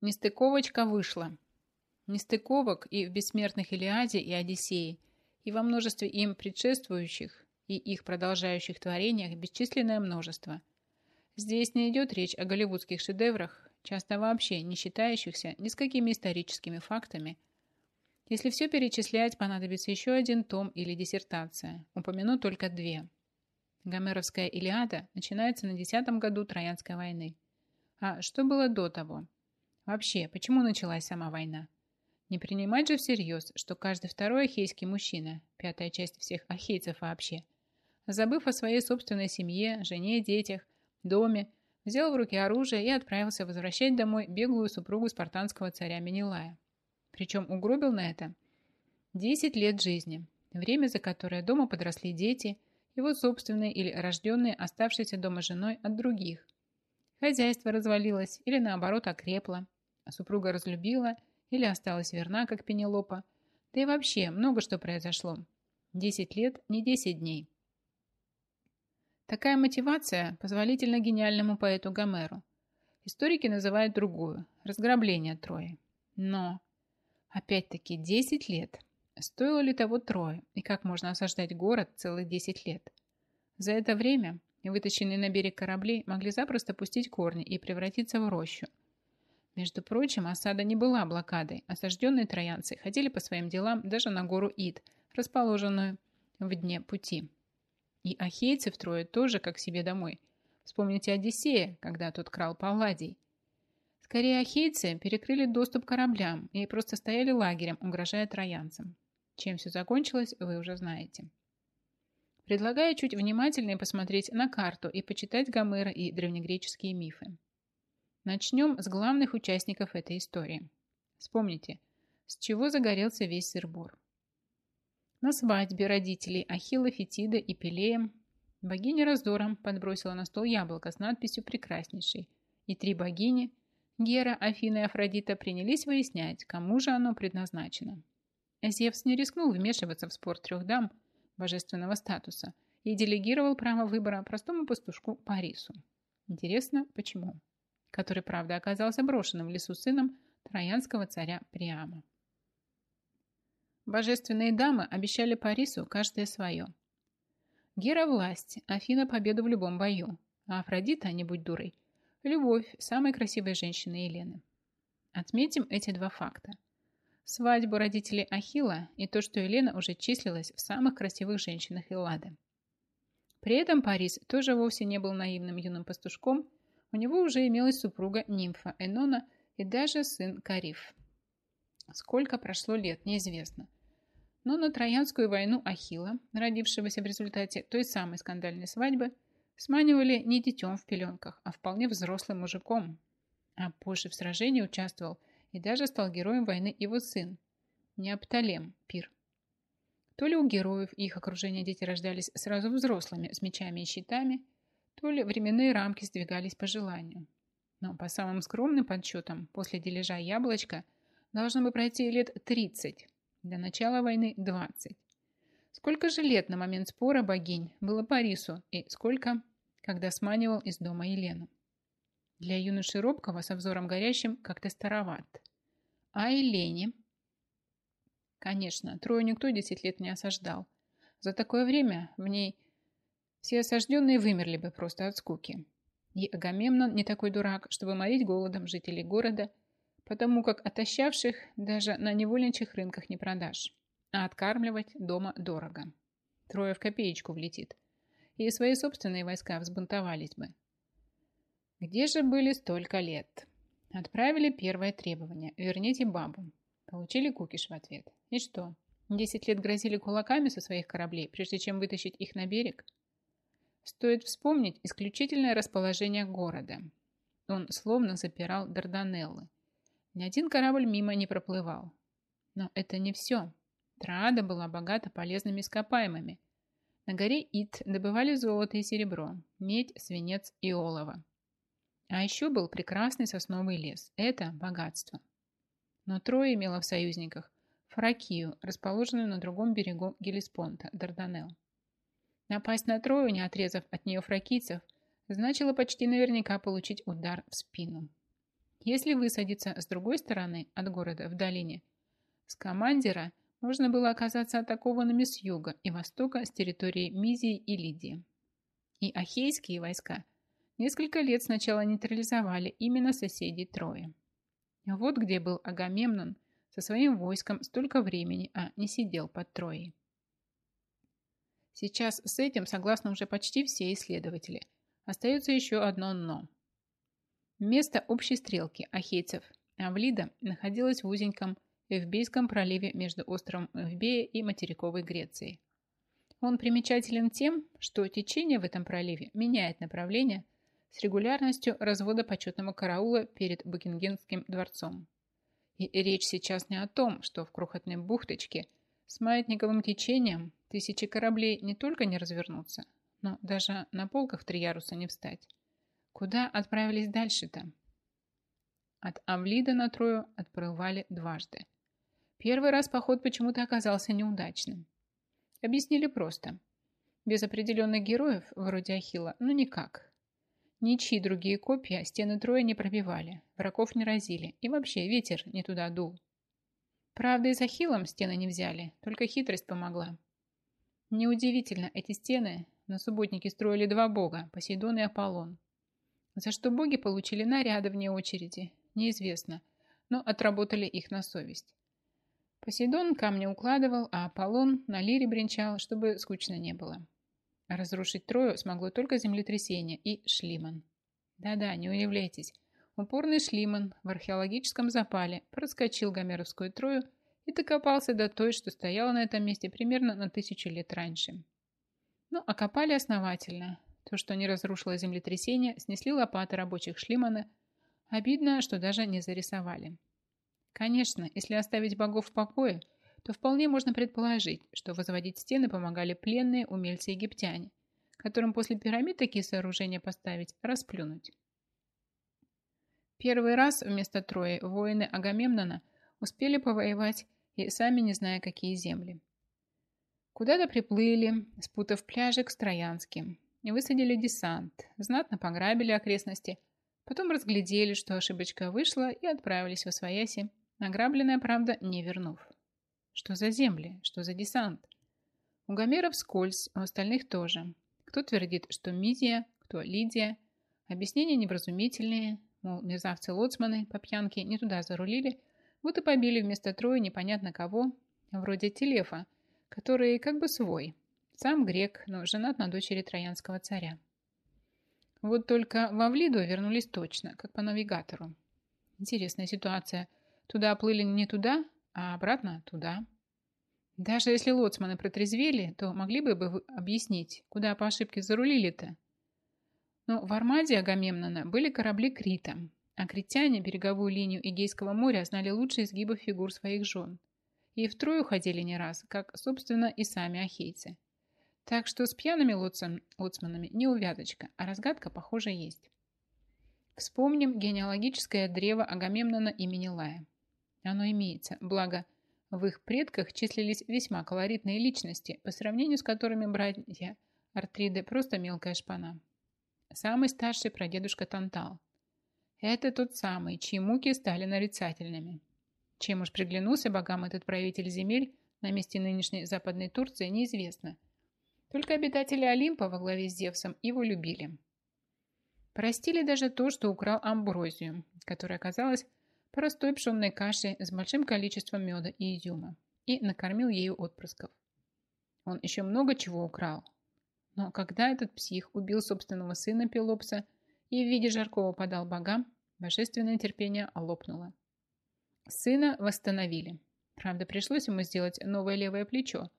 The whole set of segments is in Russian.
Нестыковочка вышла. Нестыковок и в бессмертных Илиаде и Одиссее, и во множестве им предшествующих и их продолжающих творениях бесчисленное множество. Здесь не идет речь о голливудских шедеврах, часто вообще не считающихся ни с какими историческими фактами. Если все перечислять, понадобится еще один том или диссертация. Упомяну только две. Гомеровская Илиада начинается на десятом году Троянской войны. А что было до того? Вообще, почему началась сама война? Не принимать же всерьез, что каждый второй ахейский мужчина, пятая часть всех ахейцев вообще, забыв о своей собственной семье, жене, детях, доме, взял в руки оружие и отправился возвращать домой беглую супругу спартанского царя Менелая. Причем угробил на это 10 лет жизни, время за которое дома подросли дети, его собственные или рожденные, оставшиеся дома женой от других. Хозяйство развалилось или наоборот окрепло, супруга разлюбила или осталась верна, как Пенелопа. Да и вообще много что произошло. Десять лет, не десять дней. Такая мотивация позволительна гениальному поэту Гомеру. Историки называют другую – разграбление Трои. Но, опять-таки, 10 лет. Стоило ли того трое? И как можно осаждать город целых 10 лет? За это время вытащенные на берег корабли могли запросто пустить корни и превратиться в рощу – между прочим, осада не была блокадой. Осажденные троянцы ходили по своим делам даже на гору Ид, расположенную в дне пути. И ахейцы втрое тоже как себе домой. Вспомните Одиссея, когда тот крал Палладий. Скорее, ахейцы перекрыли доступ к кораблям и просто стояли лагерем, угрожая троянцам. Чем все закончилось, вы уже знаете. Предлагаю чуть внимательнее посмотреть на карту и почитать Гомера и древнегреческие мифы. Начнем с главных участников этой истории. Вспомните, с чего загорелся весь сырбор. На свадьбе родителей Ахилла, Фетида и Пелеем богиня раздором подбросила на стол яблоко с надписью «Прекраснейший», и три богини Гера, Афина и Афродита принялись выяснять, кому же оно предназначено. Зевс не рискнул вмешиваться в спор трех дам божественного статуса и делегировал право выбора простому пастушку Парису. Интересно, почему? Который, правда, оказался брошенным в лесу сыном троянского царя Приама. Божественные дамы обещали Парису каждое свое. Гера – власть, Афина – победу в любом бою, а Афродита, не будь дурой, любовь самой красивой женщины Елены. Отметим эти два факта. Свадьбу родителей Ахила и то, что Елена уже числилась в самых красивых женщинах Эллады. При этом Парис тоже вовсе не был наивным юным пастушком у него уже имелась супруга нимфа Энона и даже сын Кариф. Сколько прошло лет, неизвестно. Но на Троянскую войну Ахила, родившегося в результате той самой скандальной свадьбы, сманивали не детем в пеленках, а вполне взрослым мужиком. А позже в сражении участвовал и даже стал героем войны его сын, Неопталем, Пир. То ли у героев их окружения дети рождались сразу взрослыми, с мечами и щитами – то ли временные рамки сдвигались по желанию. Но по самым скромным подсчетам, после дележа яблочка должно бы пройти лет 30, до начала войны 20. Сколько же лет на момент спора богинь было Парису и сколько, когда сманивал из дома Елену? Для юноши робкого со взором горящим как-то староват. А Елене? Конечно, Трою никто 10 лет не осаждал. За такое время в ней все осажденные вымерли бы просто от скуки. И Агамемнон не такой дурак, чтобы морить голодом жителей города, потому как отощавших даже на невольничьих рынках не продашь, а откармливать дома дорого. Трое в копеечку влетит. И свои собственные войска взбунтовались бы. Где же были столько лет? Отправили первое требование – верните бабу. Получили кукиш в ответ. И что, десять лет грозили кулаками со своих кораблей, прежде чем вытащить их на берег – Стоит вспомнить исключительное расположение города. Он словно запирал Дарданеллы. Ни один корабль мимо не проплывал. Но это не все. Траада была богата полезными ископаемыми. На горе Ит добывали золото и серебро, медь, свинец и олово. А еще был прекрасный сосновый лес. Это богатство. Но Трое имело в союзниках Фракию, расположенную на другом берегу Гелиспонта, Дарданелл. Напасть на Трою, не отрезав от нее фракийцев, значило почти наверняка получить удар в спину. Если высадиться с другой стороны от города в долине, с командира можно было оказаться атакованными с юга и востока с территории Мизии и Лидии. И ахейские войска несколько лет сначала нейтрализовали именно соседей Трои. Вот где был Агамемнон со своим войском столько времени, а не сидел под Троей. Сейчас с этим согласны уже почти все исследователи. Остается еще одно «но». Место общей стрелки ахейцев Авлида находилось в узеньком Эвбейском проливе между островом Эвбея и материковой Грецией. Он примечателен тем, что течение в этом проливе меняет направление с регулярностью развода почетного караула перед Букингемским дворцом. И речь сейчас не о том, что в крохотной бухточке с маятниковым течением тысячи кораблей не только не развернутся, но даже на полках три яруса не встать. Куда отправились дальше-то? От Авлида на Трою отплывали дважды. Первый раз поход почему-то оказался неудачным. Объяснили просто. Без определенных героев, вроде Ахилла, ну никак. Ничьи другие копья стены Троя не пробивали, врагов не разили, и вообще ветер не туда дул. Правда, и с Ахиллом стены не взяли, только хитрость помогла. Неудивительно, эти стены на субботнике строили два бога, Посейдон и Аполлон. За что боги получили наряды вне очереди, неизвестно, но отработали их на совесть. Посейдон камни укладывал, а Аполлон на лире бренчал, чтобы скучно не было. Разрушить Трою смогло только землетрясение и Шлиман. Да-да, не удивляйтесь. Упорный Шлиман в археологическом запале проскочил Гомеровскую Трою и докопался до той, что стояла на этом месте примерно на тысячу лет раньше. Ну, окопали основательно. То, что не разрушило землетрясение, снесли лопаты рабочих Шлимана. Обидно, что даже не зарисовали. Конечно, если оставить богов в покое, то вполне можно предположить, что возводить стены помогали пленные умельцы-египтяне, которым после пирамид такие сооружения поставить расплюнуть. Первый раз вместо Трои воины Агамемнона успели повоевать и сами не зная, какие земли. Куда-то приплыли, спутав пляжи к Троянским, и высадили десант, знатно пограбили окрестности, потом разглядели, что ошибочка вышла и отправились в Освояси Награбленное, правда, не вернув. Что за земли? Что за десант? У Гомера вскользь, у остальных тоже. Кто твердит, что Мизия, кто Лидия. Объяснения невразумительные, мол, мерзавцы-лоцманы по пьянке не туда зарулили, вот и побили вместо Трои непонятно кого, вроде Телефа, который как бы свой. Сам грек, но женат на дочери троянского царя. Вот только в Авлиду вернулись точно, как по навигатору. Интересная ситуация – Туда плыли не туда, а обратно туда. Даже если лоцманы протрезвели, то могли бы объяснить, куда по ошибке зарулили-то. Но в Армаде Агамемнона были корабли Крита, а критяне береговую линию Эгейского моря знали лучше изгибов фигур своих жен. И втрое ходили не раз, как, собственно, и сами ахейцы. Так что с пьяными лоцман, лоцманами не увязочка, а разгадка, похоже, есть. Вспомним генеалогическое древо Агамемнона имени Лая. Оно имеется, благо в их предках числились весьма колоритные личности, по сравнению с которыми братья Артриды просто мелкая шпана. Самый старший прадедушка Тантал. Это тот самый, чьи муки стали нарицательными. Чем уж приглянулся богам этот правитель земель на месте нынешней Западной Турции, неизвестно. Только обитатели Олимпа во главе с Зевсом его любили. Простили даже то, что украл амброзию, которая оказалась простой пшенной кашей с большим количеством меда и изюма и накормил ею отпрысков. Он еще много чего украл. Но когда этот псих убил собственного сына Пелопса и в виде жаркого подал богам, божественное терпение лопнуло. Сына восстановили. Правда, пришлось ему сделать новое левое плечо,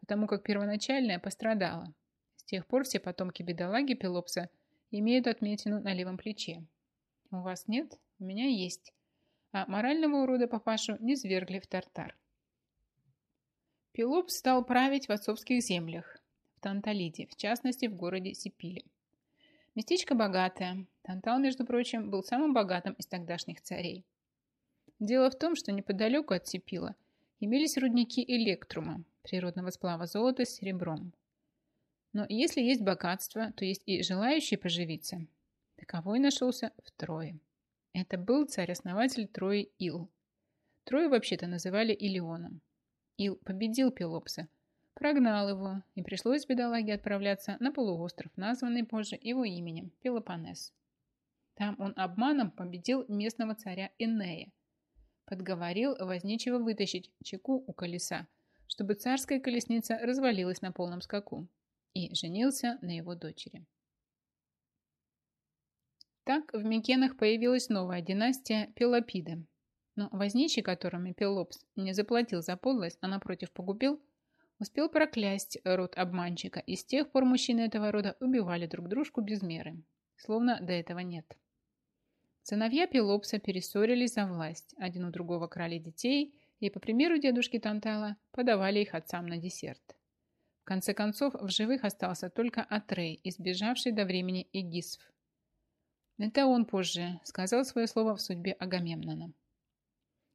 потому как первоначальное пострадало. С тех пор все потомки бедолаги Пелопса имеют отметину на левом плече. У вас нет? У меня есть а морального урода папашу не свергли в тартар. Пелоп стал править в отцовских землях, в Танталиде, в частности в городе Сипиле. Местечко богатое. Тантал, между прочим, был самым богатым из тогдашних царей. Дело в том, что неподалеку от Сипила имелись рудники электрума, природного сплава золота с серебром. Но если есть богатство, то есть и желающие поживиться. Таковой нашелся втрое. Это был царь-основатель Трои Ил. Трою вообще-то называли Илионом. Ил победил Пелопса, прогнал его, и пришлось бедолаге отправляться на полуостров, названный позже его именем – Пелопонес. Там он обманом победил местного царя Энея, подговорил возничего вытащить чеку у колеса, чтобы царская колесница развалилась на полном скаку, и женился на его дочери. Так в Микенах появилась новая династия Пелопида. Но возничий, которыми Пелопс не заплатил за подлость, а напротив погубил, успел проклясть род обманщика, и с тех пор мужчины этого рода убивали друг дружку без меры, словно до этого нет. Сыновья Пелопса перессорились за власть, один у другого крали детей и, по примеру дедушки Тантала, подавали их отцам на десерт. В конце концов, в живых остался только Атрей, избежавший до времени Эгисф, это он позже сказал свое слово в судьбе Агамемнона.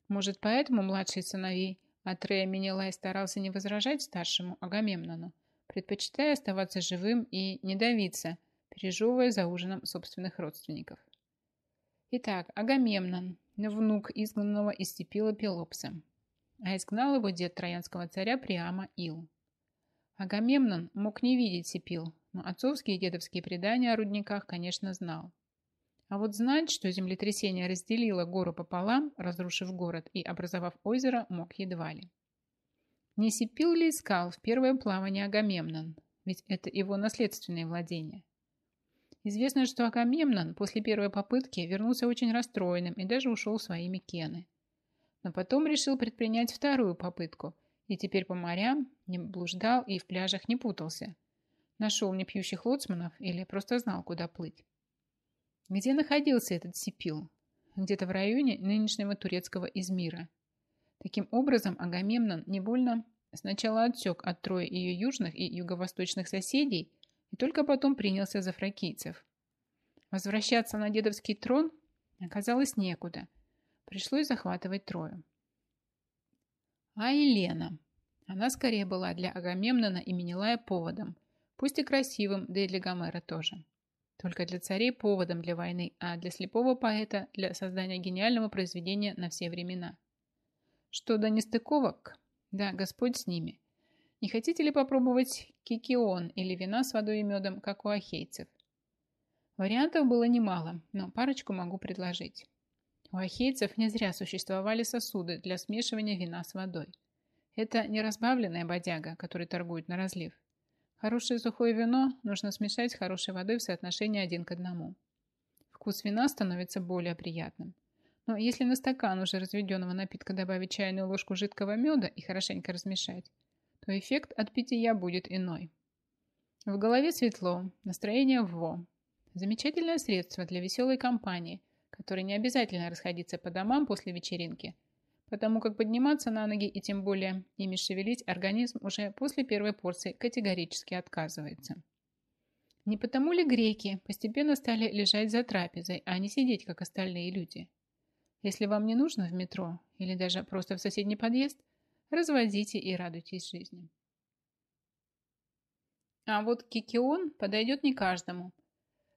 Может, поэтому младший сыновей Атрея Менелай старался не возражать старшему Агамемнону, предпочитая оставаться живым и не давиться, пережевывая за ужином собственных родственников. Итак, Агамемнон, внук изгнанного из Степила Пелопса, а изгнал его дед троянского царя Приама Ил. Агамемнон мог не видеть Сипил, но отцовские и дедовские предания о рудниках, конечно, знал. А вот знать, что землетрясение разделило гору пополам, разрушив город и образовав озеро, мог едва ли. Не сипил ли искал в первое плавание Агамемнон, ведь это его наследственные владения. Известно, что Агамемнон после первой попытки вернулся очень расстроенным и даже ушел в свои Микены. Но потом решил предпринять вторую попытку, и теперь по морям не блуждал и в пляжах не путался. Нашел непьющих лоцманов или просто знал, куда плыть. Где находился этот Сипил? Где-то в районе нынешнего турецкого Измира. Таким образом, Агамемнон не больно сначала отсек от Трои ее южных и юго-восточных соседей и только потом принялся за фракийцев. Возвращаться на дедовский трон оказалось некуда. Пришлось захватывать Трою. А Елена? Она скорее была для Агамемнона и Менелая поводом, пусть и красивым, да и для Гомера тоже. Только для царей поводом для войны, а для слепого поэта для создания гениального произведения на все времена. Что до нестыковок, да, Господь с ними. Не хотите ли попробовать кикион или вина с водой и медом, как у ахейцев? Вариантов было немало, но парочку могу предложить. У ахейцев не зря существовали сосуды для смешивания вина с водой. Это не разбавленная бодяга, который торгуют на разлив. Хорошее сухое вино нужно смешать с хорошей водой в соотношении один к одному. Вкус вина становится более приятным. Но если на стакан уже разведенного напитка добавить чайную ложку жидкого меда и хорошенько размешать, то эффект от питья будет иной. В голове светло, настроение вво. Замечательное средство для веселой компании, которой не обязательно расходиться по домам после вечеринки – потому как подниматься на ноги и тем более ими шевелить организм уже после первой порции категорически отказывается. Не потому ли греки постепенно стали лежать за трапезой, а не сидеть, как остальные люди? Если вам не нужно в метро или даже просто в соседний подъезд, разводите и радуйтесь жизни. А вот кикион подойдет не каждому.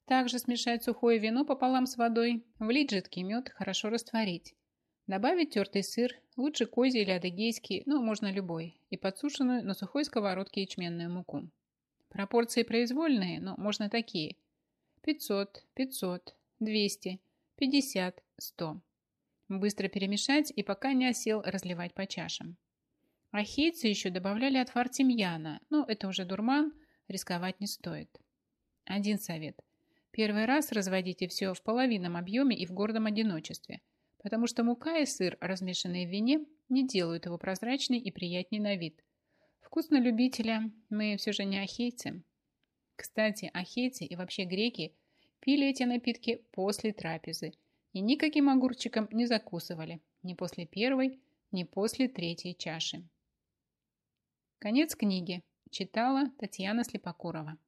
Также смешать сухое вино пополам с водой, влить жидкий мед, хорошо растворить. Добавить тертый сыр, лучше козий или адыгейский, но можно любой, и подсушенную на сухой сковородке ячменную муку. Пропорции произвольные, но можно такие. 500, 500, 200, 50, 100. Быстро перемешать и пока не осел разливать по чашам. Ахейцы еще добавляли отвар тимьяна, но это уже дурман, рисковать не стоит. Один совет. Первый раз разводите все в половинном объеме и в гордом одиночестве – потому что мука и сыр, размешанные в вине, не делают его прозрачней и приятней на вид. Вкус на любителя мы все же не ахейцы. Кстати, ахейцы и вообще греки пили эти напитки после трапезы и никаким огурчиком не закусывали ни после первой, ни после третьей чаши. Конец книги. Читала Татьяна Слепокурова.